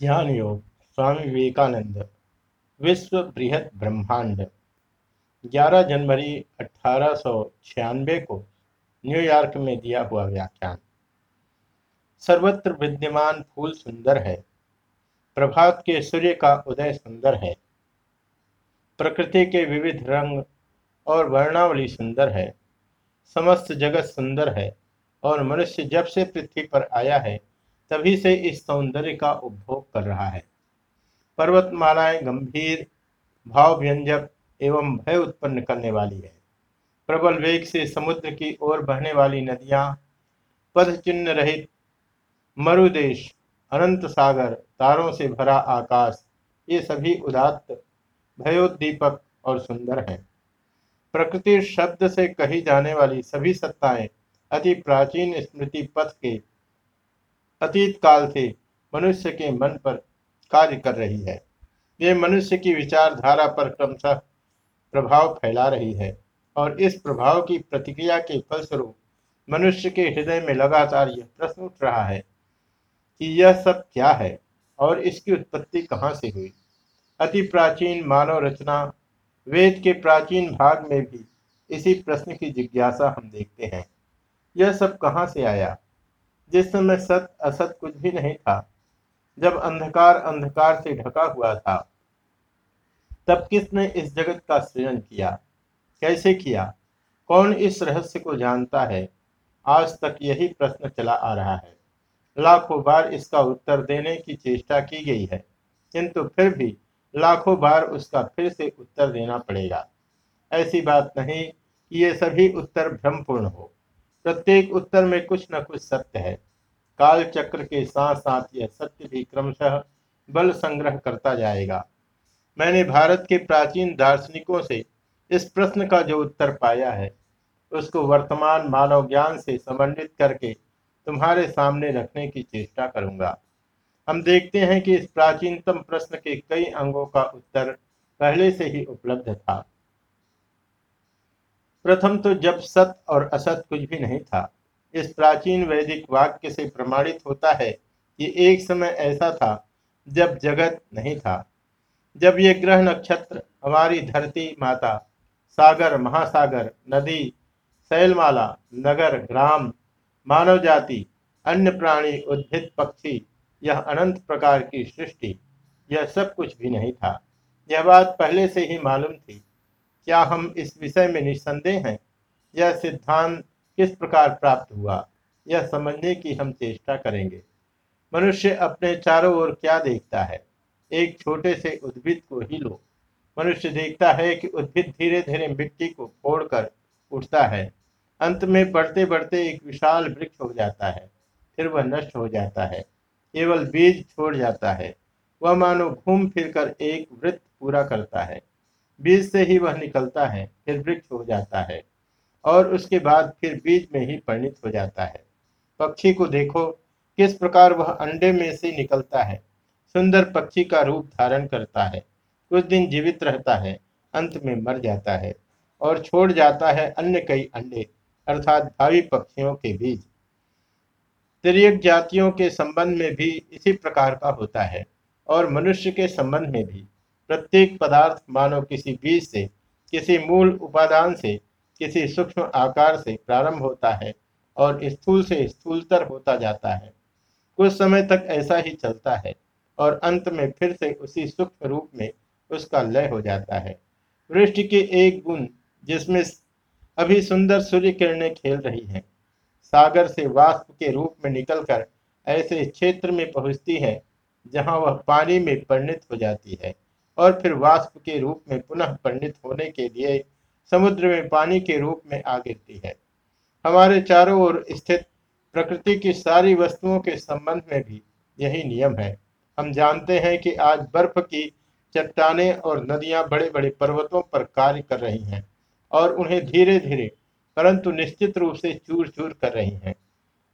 ज्ञान योग स्वामी विवेकानंद। विश्व बृहद ब्रह्मांड। 11 जनवरी अठारह सौ छियानबे को न्यूयॉर्क में दिया हुआ व्याख्यान। सर्वत्र विद्यमान फूल सुंदर है। प्रभात के सूर्य का उदय सुंदर है। प्रकृति के विविध रंग और वर्णावली सुंदर है। समस्त जगत सुंदर है और मनुष्य जब से पृथ्वी पर आया है तभी से इस सौंदर्य का उपभोग कर रहा है। पर्वतमालाएँ गंभीर भाव व्यंजक एवं भय उत्पन्न करने वाली है। प्रबल वेग से समुद्र की ओर बहने वाली नदियाँ पद चिन्ह रहित मरुदेश, अनंत सागर, तारों से भरा आकाश, ये सभी उदात्त, भयोद्दीपक और सुंदर हैं। प्रकृति शब्द से कही जाने वाली सभी सत्ताएँ अति प्राचीन स्मृति पथ के अतीत काल से मनुष्य के मन पर कार्य कर रही है। ये मनुष्य की विचारधारा पर क्रमशः प्रभाव फैला रही है और इस प्रभाव की प्रतिक्रिया के फलस्वरूप मनुष्य के हृदय में लगातार यह प्रश्न उठ रहा है कि यह सब क्या है और इसकी उत्पत्ति कहाँ से हुई? अति प्राचीन मानव रचना वेद के प्राचीन भाग में भी इसी प्रश्न की जिज्ञासा हम देखते हैं। यह सब कहाँ से आया? जिस समय सत असत कुछ भी नहीं था, जब अंधकार अंधकार से ढका हुआ था, तब किसने इस जगत का सृजन किया? कैसे किया? कौन इस रहस्य को जानता है? आज तक यही प्रश्न चला आ रहा है। लाखों बार इसका उत्तर देने की चेष्टा की गई है, किंतु फिर भी लाखों बार उसका फिर से उत्तर देना पड़ेगा। ऐसी बात नहीं कि ये सभी उत्तर भ्रमपूर्ण हो। प्रत्येक उत्तर में कुछ न कुछ सत्य है। काल चक्र के साथ साथ यह सत्य भी क्रमशः बल संग्रह करता जाएगा। मैंने भारत के प्राचीन दार्शनिकों से इस प्रश्न का जो उत्तर पाया है, उसको वर्तमान मानव ज्ञान से समन्वित करके तुम्हारे सामने रखने की चेष्टा करूँगा। हम देखते हैं कि इस प्राचीनतम प्रश्न के कई अंगों का उत्तर पहले से ही उपलब्ध था। प्रथम तो जब सत और असत कुछ भी नहीं था। इस प्राचीन वैदिक वाक्य से प्रमाणित होता है कि एक समय ऐसा था जब जगत नहीं था। जब ये ग्रह नक्षत्र, हमारी धरती माता, सागर, महासागर, नदी, शैलमाला, नगर, ग्राम, मानव जाति, अन्य प्राणी, उद्भिद, पक्षी, यह अनंत प्रकार की सृष्टि, यह सब कुछ भी नहीं था। यह बात पहले से ही मालूम थी। क्या हम इस विषय में निस्संदेह हैं? यह सिद्धांत किस प्रकार प्राप्त हुआ? यह समझने की हम चेष्टा करेंगे। मनुष्य अपने चारों ओर क्या देखता है? एक छोटे से उद्भिद को ही लो। मनुष्य देखता है कि उद्भिद धीरे धीरे मिट्टी को फोड़कर उठता है। अंत में बढ़ते बढ़ते एक विशाल वृक्ष हो जाता है। फिर वह नष्ट हो जाता है। केवल बीज छोड़ जाता है। वह मानो घूम फिरकर एक वृत्त पूरा करता है। बीज से ही वह निकलता है, फिर वृक्ष हो जाता है और उसके बाद फिर बीज में ही परिणित हो जाता है। पक्षी को देखो, किस प्रकार वह अंडे में से निकलता है। सुंदर पक्षी का रूप धारण करता है, कुछ दिन जीवित रहता है, अंत में मर जाता है और छोड़ जाता है अन्य कई अंडे, अर्थात भावी पक्षियों के बीज। तिरक जातियों के संबंध में भी इसी प्रकार का होता है और मनुष्य के संबंध में भी। प्रत्येक पदार्थ मानो किसी बीज से, किसी मूल उपादान से, किसी सूक्ष्म आकार से प्रारंभ होता है और स्थूल से स्थूलतर होता जाता है। कुछ समय तक ऐसा ही चलता है और अंत में फिर से उसी सूक्ष्म रूप में उसका लय हो जाता है। वृष्टि के एक गुण जिसमें अभी सुंदर सूर्य किरणें खेल रही हैं, सागर से वाष्प के रूप में निकलकर ऐसे क्षेत्र में पहुँचती है जहाँ वह पानी में परिणित हो जाती है। और फिर वाष्प के रूप में पुनः परिणित होने के लिए समुद्र में पानी के रूप में आ गिरती है। हमारे चारों ओर स्थित प्रकृति की सारी वस्तुओं के संबंध में भी यही नियम है। हम जानते हैं कि आज बर्फ़ की चट्टाने और नदियाँ बड़े बड़े पर्वतों पर कार्य कर रही हैं और उन्हें धीरे धीरे परंतु निश्चित रूप से चूर चूर कर रही हैं।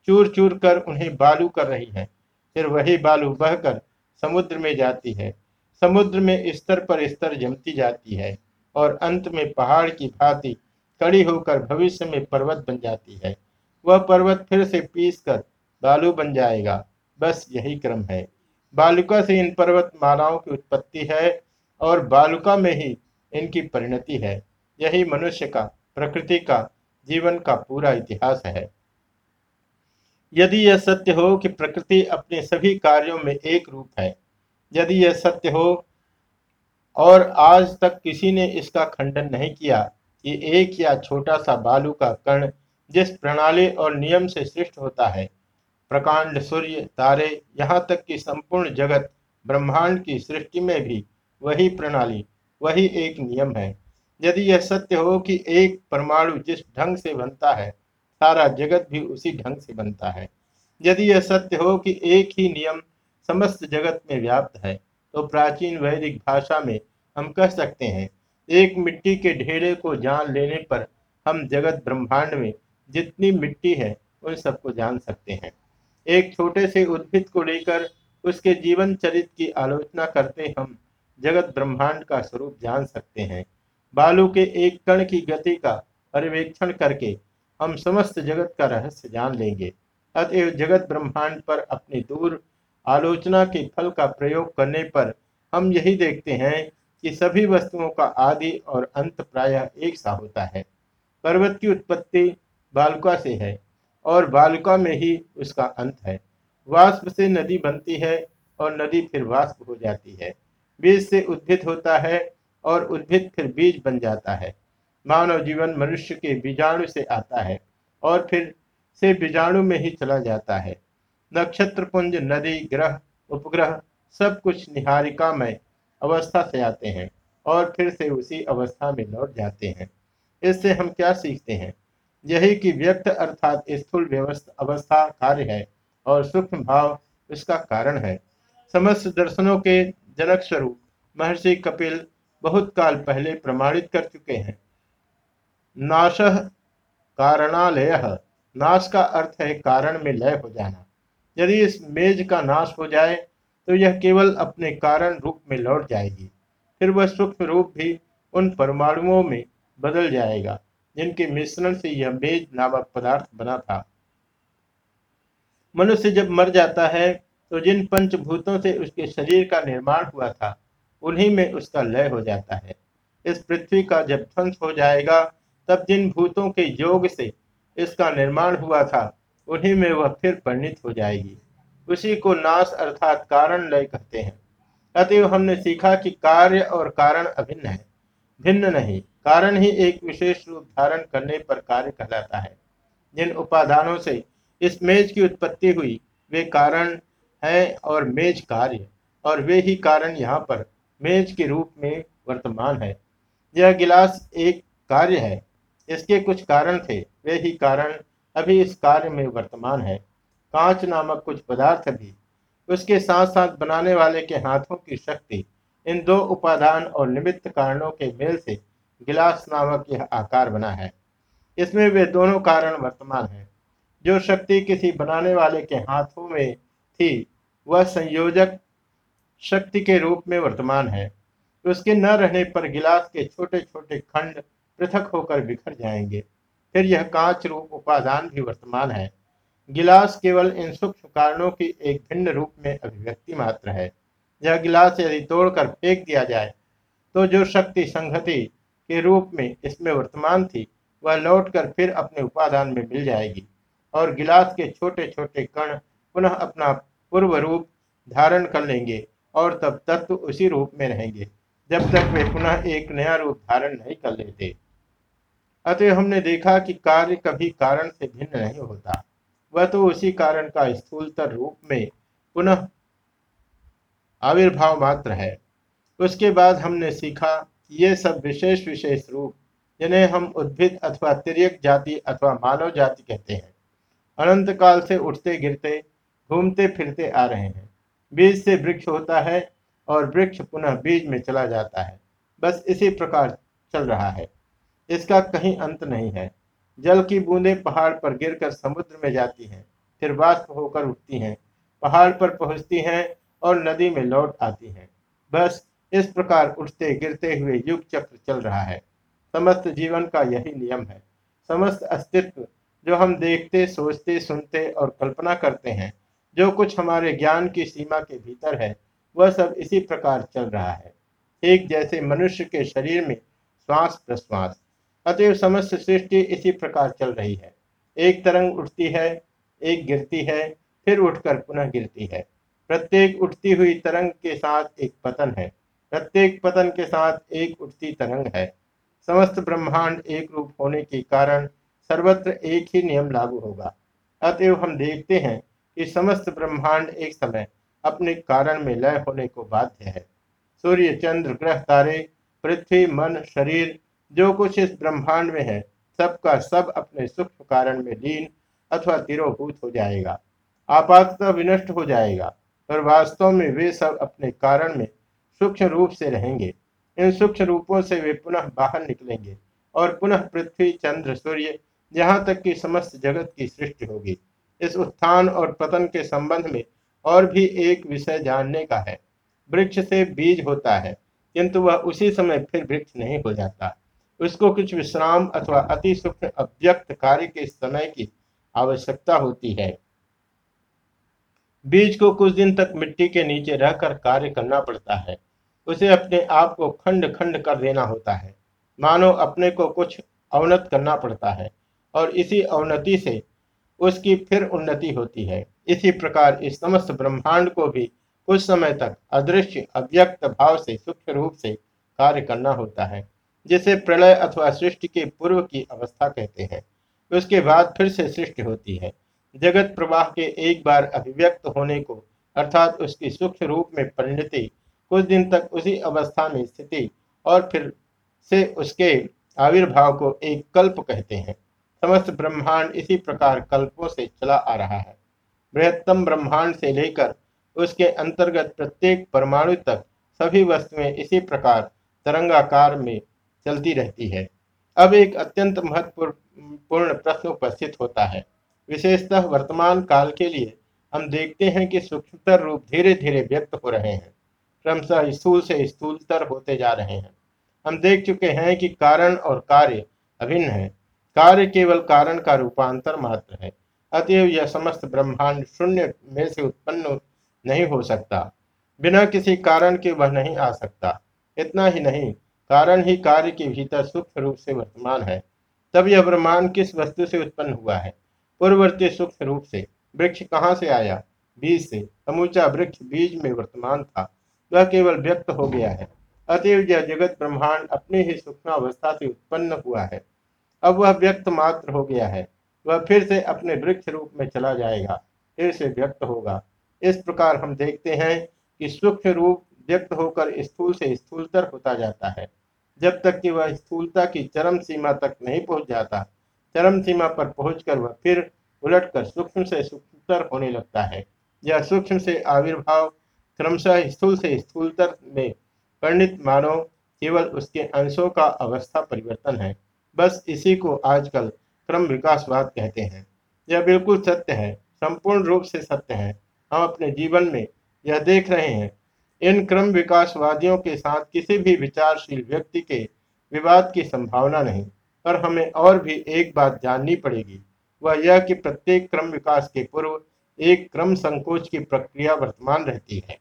चूर चूर कर उन्हें बालू कर रही हैं। फिर वही बालू बहकर समुद्र में जाती है। समुद्र में स्तर पर स्तर जमती जाती है और अंत में पहाड़ की भांति कड़ी होकर भविष्य में पर्वत बन जाती है। वह पर्वत फिर से पीस कर बालू बन जाएगा। बस यही क्रम है। बालुका से इन पर्वत मालाओं की उत्पत्ति है और बालुका में ही इनकी परिणति है। यही मनुष्य का, प्रकृति का, जीवन का पूरा इतिहास है। यदि यह सत्य हो कि प्रकृति अपने सभी कार्यों में एक रूप है यदि यह सत्य हो, और आज तक किसी ने इसका खंडन नहीं किया, कि एक या छोटा सा बालू का कण जिस प्रणाली और नियम से सृष्ट होता है, प्रकांड सूर्य, तारे, यहाँ तक कि संपूर्ण जगत, ब्रह्मांड की सृष्टि में भी वही प्रणाली, वही एक नियम है। यदि यह सत्य हो कि एक परमाणु जिस ढंग से बनता है, सारा जगत भी उसी ढंग से बनता है। यदि यह सत्य हो कि एक ही नियम समस्त जगत में व्याप्त है। तो प्राचीन वैदिक भाषा में हम कह सकते हैं, एक मिट्टी के ढेरे को जान लेने पर हम जगत ब्रह्मांड में जितनी मिट्टी है, उन सबको जान सकते हैं। एक छोटे से उद्भिद को लेकर उसके जीवन चरित्र की आलोचना करते हम जगत ब्रह्मांड का स्वरूप जान सकते हैं। बालू के एक कण की गति का पर्यवेक्षण करके हम समस्त जगत का रहस्य जान लेंगे। अतएव जगत ब्रह्मांड पर अपनी दूर आलोचना के फल का प्रयोग करने पर हम यही देखते हैं कि सभी वस्तुओं का आदि और अंत प्रायः एक सा होता है। पर्वत की उत्पत्ति बालुका से है और बालुका में ही उसका अंत है। वाष्प से नदी बनती है और नदी फिर वाष्प हो जाती है। बीज से उद्भिद होता है और उद्भिद फिर बीज बन जाता है। मानव जीवन मनुष्य के बीजाणु से आता है और फिर से बीजाणु में ही चला जाता है। नक्षत्र पुंज नदी, ग्रह, उपग्रह, सब कुछ निहारिका में अवस्था से आते हैं और फिर से उसी अवस्था में लौट जाते हैं। इससे हम क्या सीखते हैं? यही कि व्यक्त अर्थात स्थूल व्यवस्था अवस्था कार्य है और सूक्ष्म भाव उसका कारण है। समस्त दर्शनों के जनक स्वरूप महर्षि कपिल बहुत काल पहले प्रमाणित कर चुके हैं। नाश कारणालय। नाश का अर्थ है कारण में लय हो जाना। यदि इस मेज का नाश हो जाए तो यह केवल अपने कारण रूप में लौट जाएगी। फिर वह सूक्ष्म रूप भी उन परमाणुओं में बदल जाएगा, जिनके मिश्रण से यह मेज नामक पदार्थ बना था। मनुष्य जब मर जाता है तो जिन पंचभूतों से उसके शरीर का निर्माण हुआ था, उन्हीं में उसका लय हो जाता है। इस पृथ्वी का जब ध्वंस हो जाएगा, तब जिन भूतों के योग से इसका निर्माण हुआ था उन्हीं में वह फिर परिणित हो जाएगी। उसी को नाश अर्थात कारण लय कहते हैं। अतएव हमने सीखा कि कार्य और कारण अभिन्न है। भिन्न नहीं, कारण ही एक विशेष रूप धारण करने पर कार्य कहलाता है। जिन उपादानों से इस मेज की उत्पत्ति हुई, वे कारण है और मेज कार्य, और वे ही कारण यहाँ पर मेज के रूप में वर्तमान है। यह गिलास एक कार्य है। इसके कुछ कारण थे, वे ही कारण अभी इस कार्य में वर्तमान है। कांच नामक कुछ पदार्थ भी, उसके साथ साथ बनाने वाले के हाथों की शक्ति, इन दो उपादान और निमित्त कारणों के मेल से गिलास नामक यह आकार बना है। इसमें वे दोनों कारण वर्तमान हैं। जो शक्ति किसी बनाने वाले के हाथों में थी, वह संयोजक शक्ति के रूप में वर्तमान है। उसके न रहने पर गिलास के छोटे छोटे खंड पृथक होकर बिखर जाएँगे। फिर यह कांच रूप उपादान भी वर्तमान है। गिलास केवल इन सूक्ष्म कारणों की एक भिन्न रूप में अभिव्यक्ति मात्र है। यह गिलास यदि तोड़कर फेंक दिया जाए तो जो शक्ति संहति के रूप में इसमें वर्तमान थी, वह लौटकर फिर अपने उपादान में मिल जाएगी और गिलास के छोटे छोटे कण पुनः अपना पूर्व रूप धारण कर लेंगे और तब तत्व उसी रूप में रहेंगे, जब तक वे पुनः एक नया रूप धारण नहीं कर लेते। अतः हमने देखा कि कार्य कभी कारण से भिन्न नहीं होता। वह तो उसी कारण का स्थूलतर रूप में पुनः आविर्भाव मात्र है। उसके बाद हमने सीखा कि ये सब विशेष विशेष रूप, जिन्हें हम उद्भिद अथवा तिरक जाति अथवा मानव जाति कहते हैं, अनंत काल से उठते, गिरते, घूमते, फिरते आ रहे हैं। बीज से वृक्ष होता है और वृक्ष पुनः बीज में चला जाता है। बस इसी प्रकार चल रहा है। इसका कहीं अंत नहीं है। जल की बूंदें पहाड़ पर गिरकर समुद्र में जाती हैं, फिर वाष्प होकर उठती हैं, पहाड़ पर पहुँचती हैं और नदी में लौट आती हैं। बस इस प्रकार उठते गिरते हुए युग चक्र चल रहा है। समस्त जीवन का यही नियम है। समस्त अस्तित्व जो हम देखते, सोचते, सुनते और कल्पना करते हैं, जो कुछ हमारे ज्ञान की सीमा के भीतर है, वह सब इसी प्रकार चल रहा है। ठीक जैसे मनुष्य के शरीर में श्वास प्रश्वास। अतएव समस्त सृष्टि इसी प्रकार चल रही है। एक तरंग उठती है, एक गिरती है, फिर उठकर पुनः गिरती है। प्रत्येक उठती हुई तरंग के साथ एक पतन है। प्रत्येक पतन के साथ एक उठती तरंग है। समस्त ब्रह्मांड एक रूप होने के कारण सर्वत्र एक ही नियम लागू होगा। अतएव हम देखते हैं कि समस्त ब्रह्मांड एक समय अपने कारण में लय होने को बाध्य है। सूर्य, चंद्र, ग्रह, तारे, पृथ्वी, मन, शरीर जो कुछ इस ब्रह्मांड में है, सबका सब अपने सूक्ष्म कारण में लीन अथवा तिरोभूत हो जाएगा। आपातः विनष्ट हो जाएगा, पर वास्तव में वे सब अपने कारण में सूक्ष्म रूप से रहेंगे। इन सूक्ष्म रूपों से वे पुनः बाहर निकलेंगे और पुनः पृथ्वी, चंद्र, सूर्य यहाँ तक कि समस्त जगत की सृष्टि होगी। इस उत्थान और पतन के संबंध में और भी एक विषय जानने का है। वृक्ष से बीज होता है, किंतु वह उसी समय फिर वृक्ष नहीं हो जाता। उसको कुछ विश्राम अथवा अति सूक्ष्म अव्यक्त कार्य के समय की आवश्यकता होती है। बीज को कुछ दिन तक मिट्टी के नीचे रहकर कार्य करना पड़ता है। उसे अपने आप को खंड खंड कर देना होता है। मानो अपने को कुछ अवनत करना पड़ता है और इसी अवनति से उसकी फिर उन्नति होती है। इसी प्रकार इस समस्त ब्रह्मांड को भी कुछ समय तक अदृश्य अव्यक्त भाव से, सूक्ष्म रूप से कार्य करना होता है। जिसे प्रलय अथवा सृष्टि के पूर्व की अवस्था कहते हैं। उसके बाद फिर से सृष्टि होती है। जगत प्रवाह के एक बार अभिव्यक्त होने को, अर्थात उसकी सूक्ष्म रूप में परिणति, कुछ दिन तक उसी अवस्था में स्थिति और फिर से उसके आविर्भाव को एक कल्प कहते हैं। समस्त ब्रह्मांड इसी प्रकार कल्पों से चला आ रहा है। बृहत्तम ब्रह्मांड से लेकर उसके अंतर्गत प्रत्येक परमाणु तक सभी वस्तुएँ इसी प्रकार तरंगाकार में चलती रहती है। अब एक अत्यंत महत्वपूर्ण प्रश्न उपस्थित होता है। विशेषतः वर्तमान काल के लिए हम देखते हैं कि सूक्ष्मतर रूप धीरे धीरे व्यक्त हो रहे हैं। क्रमशः स्थूल से स्थूलतर होते जा रहे हैं। हम देख चुके हैं कि कारण और कार्य अभिन्न है। कार्य केवल कारण का रूपांतर मात्र है। अतएव यह समस्त ब्रह्मांड शून्य में से उत्पन्न नहीं हो सकता। बिना किसी कारण के वह नहीं आ सकता। इतना ही नहीं कारण ही कार्य के भीतर सूक्ष्म रूप से वर्तमान है। तब यह ब्रह्मांड किस वस्तु से उत्पन्न हुआ है? पूर्ववर्ती सूक्ष्म रूप से। वृक्ष कहाँ से आया? बीज से। समूचा वृक्ष बीज में वर्तमान था। वह केवल व्यक्त हो गया है। अतएव यह जगत ब्रह्मांड अपने ही सूक्ष्म अवस्था से उत्पन्न हुआ है। अब वह व्यक्त मात्र हो गया है। वह फिर से अपने वृक्ष रूप में चला जाएगा। फिर से व्यक्त होगा। इस प्रकार हम देखते हैं कि सूक्ष्म रूप व्यक्त होकर स्थूल से स्थूलतर होता जाता है। जब तक कि वह स्थूलता की चरम सीमा तक नहीं पहुँच जाता, चरम सीमा पर पहुंचकर वह फिर उलटकर सूक्ष्म से सूक्ष्मतर होने लगता है। यह सूक्ष्म से आविर्भाव, क्रमशः स्थूल से स्थूलतर में परिणित मानव केवल उसके अंशों का अवस्था परिवर्तन है। बस इसी को आजकल क्रम विकासवाद कहते हैं। यह बिल्कुल सत्य है, संपूर्ण रूप से सत्य है। हम अपने जीवन में यह देख रहे हैं इन क्रम विकासवादियों के साथ किसी भी विचारशील व्यक्ति के विवाद की संभावना नहीं, पर हमें और भी एक बात जाननी पड़ेगी। वह यह कि प्रत्येक क्रम विकास के पूर्व एक क्रम संकोच की प्रक्रिया वर्तमान रहती है।